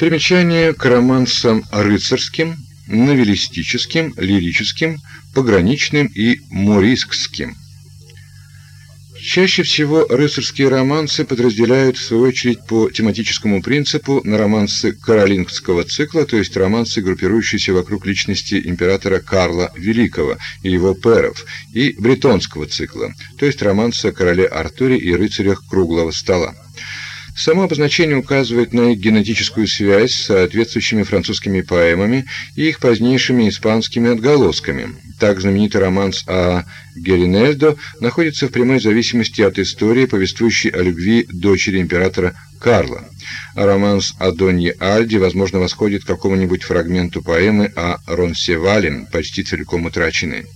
Примечание к романсам рыцарским, новеллистическим, лирическим, пограничным и морискским. Чаще всего рыцарские романсы подразделяют в свою очередь по тематическому принципу на романсы каролингского цикла, то есть романсы, группирующиеся вокруг личности императора Карла Великого и его пэров, и бретонского цикла, то есть романсы о короле Артуре и рыцарях круглого стола. Само обозначение указывает на их генетическую связь с соответствующими французскими поэмами и их позднейшими испанскими отголосками. Так знаменитый романс о Геринельдо находится в прямой зависимости от истории, повествующей о любви дочери императора Карла. А романс о Донье Альде, возможно, восходит к какому-нибудь фрагменту поэмы о Ронсевален, почти целиком утраченной.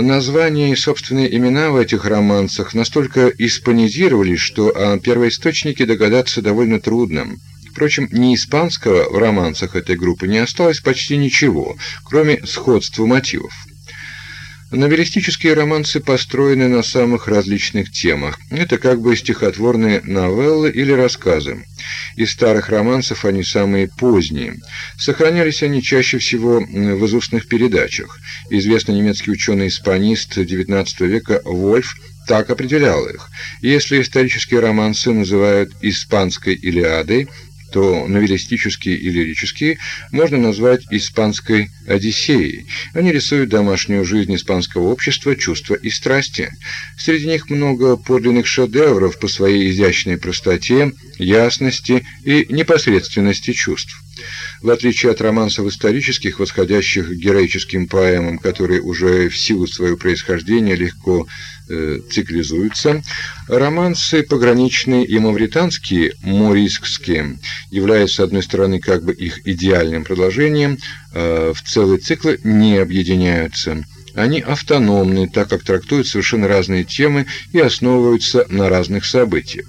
Названия и собственные имена в этих романсах настолько испанизировались, что о первоисточнике догадаться довольно трудно. Впрочем, ни испанского в романсах этой группы не осталось почти ничего, кроме сходства мотивов. Новеллистические романсы построены на самых различных темах. Это как бы стихотворные новеллы или рассказы. Из старых романсов они самые поздние. Сохранялись они чаще всего в изустных передачах. Известный немецкий ученый-испанист XIX века Вольф так определял их. Если исторические романсы называют «испанской Илиадой», то новеллистические и лирические можно назвать испанской Одиссеей. Они рисуют домашнюю жизнь испанского общества, чувства и страсти. Среди них много подлинных шедевров по своей изящной простоте, ясности и непосредственности чувств. В отличие от романсов исторических, восходящих к героическим поэмам, которые уже в силу своего происхождения легко э, циклизуются, романсы пограничные и мавританские, морискские, являясь с одной стороны как бы их идеальным продолжением, э, в целые циклы не объединяются. Они автономны, так как трактуют совершенно разные темы и основываются на разных событиях.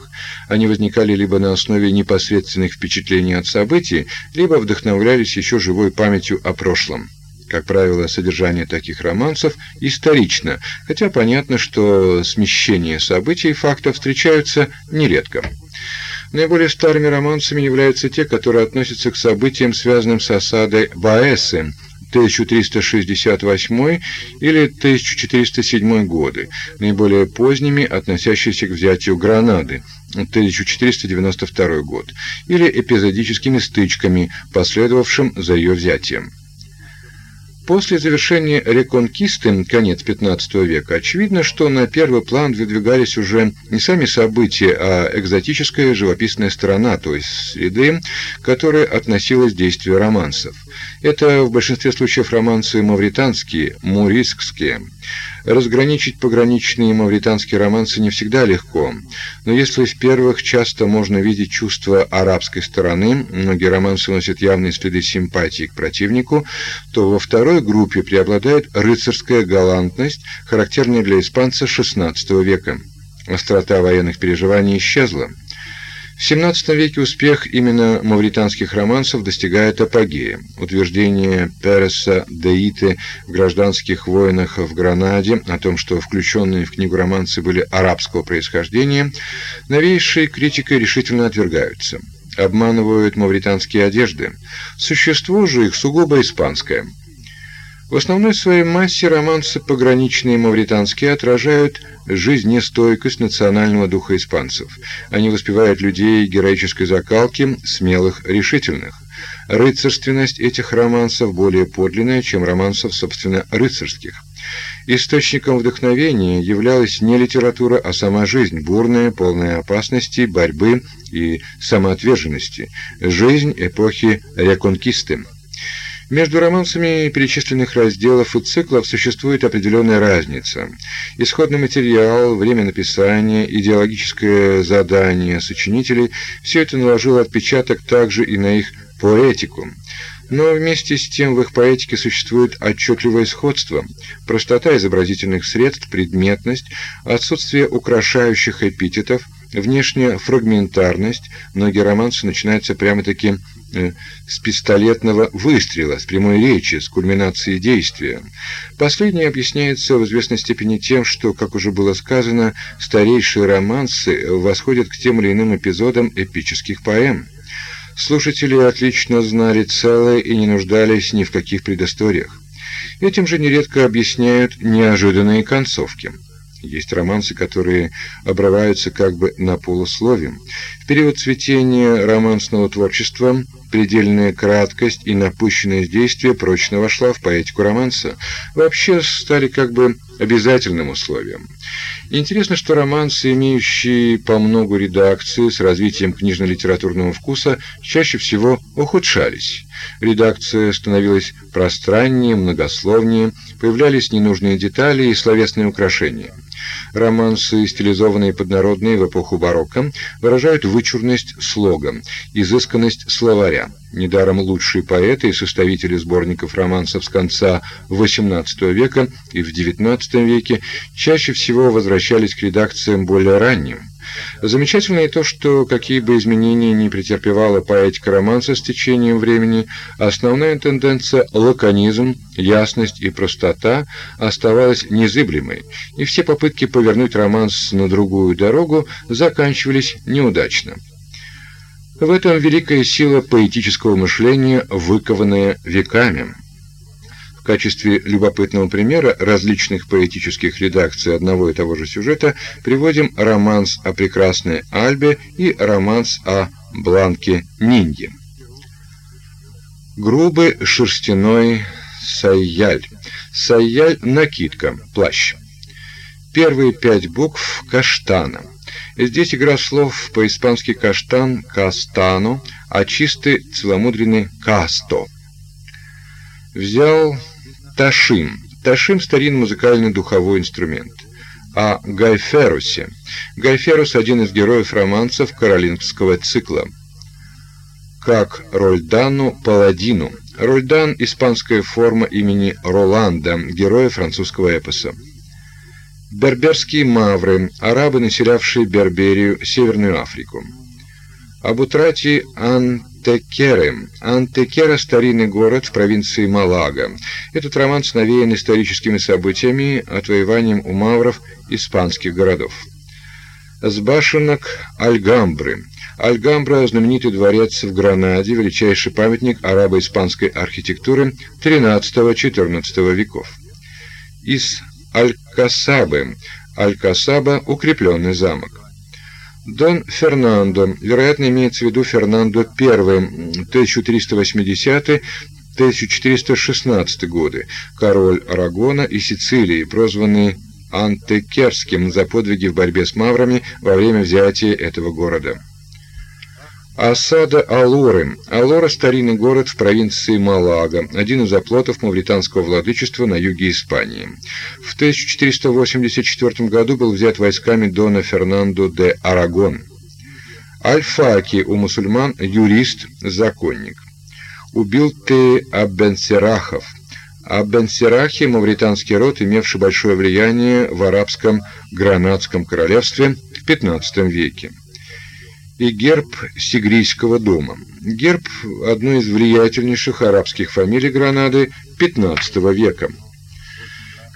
Они возникали либо на основе непосредственных впечатлений от событий, либо вдохновлялись еще живой памятью о прошлом. Как правило, содержание таких романсов исторично, хотя понятно, что смещение событий и фактов встречаются нередко. Наиболее старыми романсами являются те, которые относятся к событиям, связанным с осадой Баэсы 1368 или 1407 годы, наиболее поздними относящиеся к взятию Гранады 1492 год, или эпизодическими стычками, последовавшим за ее взятием. После завершения реконкисты, конец XV века, очевидно, что на первый план выдвигались уже не сами события, а экзотическая живописная сторона, то есть среды, к которой относилось действие романсов. Это в большинстве случаев романсы мавританские, мурискские. Разграничить пограничные мавританские романсы не всегда легко, но если в первых часто можно видеть чувство арабской стороны, многие романсы носят явные следы симпатии к противнику, то во второй группе преобладает рыцарская галантность, характерная для испанца XVI века. Острота военных переживаний исчезла. В XVII веке успех именно мавританских романсов достигает апогея. Утверждение Переса Деиты в гражданских войнах в Гранаде о том, что включенные в книгу романсы были арабского происхождения, новейшей критикой решительно отвергаются. Обманывают мавританские одежды. Существо же их сугубо испанское – в основной своей массе романсы пограничные мавританские отражают жизнестойкость национального духа испанцев. Они воспевают людей героической закалки, смелых, решительных. Рыцарственность этих романсов более подлинная, чем романсов, собственно, рыцарских. Источником вдохновения являлась не литература, а сама жизнь, бурная, полная опасностей, борьбы и самоотверженности, жизнь эпохи реконкисты. Между романсами перечисленных разделов и циклов существует определенная разница. Исходный материал, время написания, идеологическое задание сочинителей – все это наложило отпечаток также и на их поэтику. Но вместе с тем в их поэтике существует отчетливое сходство, простота изобразительных средств, предметность, отсутствие украшающих эпитетов, внешняя фрагментарность. Многие романсы начинаются прямо-таки Э, с пистолетного выстрела, с прямой речи, с кульминацией действия. Последнее объясняется в известной степени тем, что, как уже было сказано, старейшие романсы восходят к тем или иным эпизодам эпических поэм. Слушатели отлично знали целое и не нуждались ни в каких предысториях. Этим же нередко объясняют неожиданные концовки. Есть романсы, которые обрываются как бы на полуслове. В период цветения романсного творчества предельная краткость и напыщенность действия прочно вошла в поэтику романса. Вообще стали как бы обязательным условием. Интересно, что романсы, имеющие по многу редакций с развитием книжно-литературного вкуса, чаще всего ухудшались. Редакция становилась пространнее, многословнее, появлялись ненужные детали и словесные украшения. Романсы, стилизованные под народные в эпоху барокко, выражают вычурность слога, изысканность словаря. Недаром лучшие поэты и составители сборников романсов с конца XVIII века и в XIX веке чаще всего возвращались к редакциям более ранним. Замечательно и то, что какие бы изменения ни претерпевала поэтика романса с течением времени, основная тенденция лаконизм, ясность и простота оставалась незыблемой, и все попытки повернуть романс на другую дорогу заканчивались неудачно. В этом великая сила поэтического мышления, выкованная веками качестве любопытного примера различных поэтических редакций одного и того же сюжета приводим романс о прекрасной Альбе и романс о Бланке Нинье. Грубый шерстяной сайяль. Сайяль – накидка, плащ. Первые пять букв – каштана. Здесь игра слов по-испански каштан – кастано, а чистый целомудренный – касто. Взял Ташим. Ташим – старинный музыкальный духовой инструмент. О Гайферусе. Гайферус – один из героев романсов каролингского цикла. Как Рольдану Паладину. Рольдан – испанская форма имени Роланда, героя французского эпоса. Берберские мавры – арабы, населявшие Берберию, Северную Африку. Об утрате Ан Антекеры. Антекера – старинный город в провинции Малага. Этот роман навеян историческими событиями, отвоеванием у мавров испанских городов. С башенок Альгамбры. Альгамбра – знаменитый дворец в Гранаде, величайший памятник арабо-испанской архитектуры XIII-XIV веков. Из Алькасабы. Алькасаба – укрепленный замок. Дон Фернандо, вероятно, имеется в виду Фернандо I, 1380-1416 годы, король Арагона и Сицилии, прозванный Антекерским за подвиги в борьбе с маврами во время взятия этого города. Осада Алоры. Алора – старинный город в провинции Малага, один из оплотов мавританского владычества на юге Испании. В 1484 году был взят войсками Дона Фернандо де Арагон. Аль-Факи у мусульман – юрист, законник. Убил Те Аббенсерахов. Аббенсерахи – мавританский род, имевший большое влияние в арабском Гранадском королевстве в XV веке и герб Сигрийского дома. Герб – одной из влиятельнейших арабских фамилий Гранады XV века.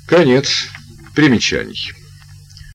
Конец примечаний.